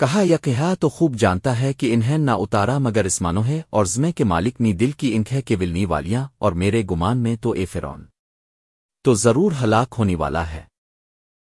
کہا یا کہا تو خوب جانتا ہے کہ انہیں نہ اتارا مگر اسمانو ہے اور زمے کے مالک نی دل کی انکھیں کے ولنی والیاں اور میرے گمان میں تو اے فرون تو ضرور ہلاک ہونے والا ہے۔